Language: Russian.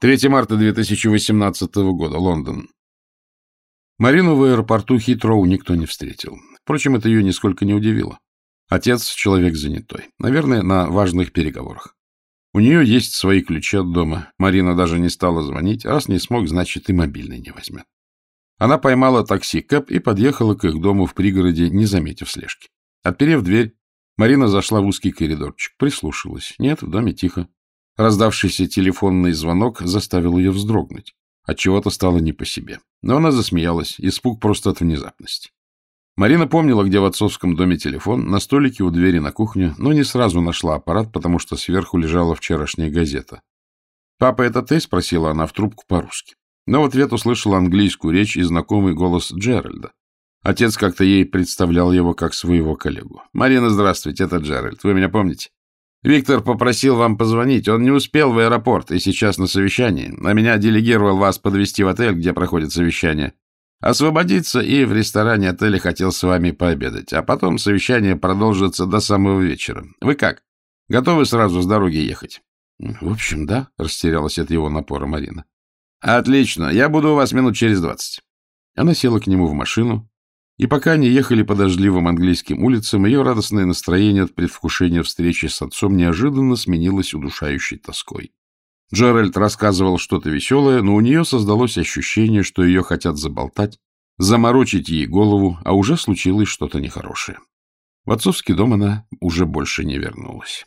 3 марта 2018 года, Лондон. Марину в аэропорту Хитроу никто не встретил. Впрочем, это ее нисколько не удивило. Отец — человек занятой. Наверное, на важных переговорах. У нее есть свои ключи от дома. Марина даже не стала звонить. Раз не смог, значит, и мобильный не возьмет. Она поймала такси Кэп и подъехала к их дому в пригороде, не заметив слежки. Отперев дверь, Марина зашла в узкий коридорчик, прислушалась. Нет, в доме тихо. Раздавшийся телефонный звонок заставил ее вздрогнуть. От чего то стало не по себе. Но она засмеялась, испуг просто от внезапности. Марина помнила, где в отцовском доме телефон, на столике у двери на кухню, но не сразу нашла аппарат, потому что сверху лежала вчерашняя газета. «Папа, это ты?» — спросила она в трубку по-русски. Но в ответ услышала английскую речь и знакомый голос Джеральда. Отец как-то ей представлял его как своего коллегу. «Марина, здравствуйте, это Джеральд. Вы меня помните?» Виктор попросил вам позвонить. Он не успел в аэропорт и сейчас на совещании, а меня делегировал вас подвести в отель, где проходит совещание. Освободиться и в ресторане отеля хотел с вами пообедать, а потом совещание продолжится до самого вечера. Вы как? Готовы сразу с дороги ехать? — В общем, да, — растерялась от его напора Марина. — Отлично, я буду у вас минут через двадцать. Она села к нему в машину, и пока они ехали по дождливым английским улицам, ее радостное настроение от предвкушения встречи с отцом неожиданно сменилось удушающей тоской. Джеральд рассказывал что-то веселое, но у нее создалось ощущение, что ее хотят заболтать, заморочить ей голову, а уже случилось что-то нехорошее. В отцовский дом она уже больше не вернулась.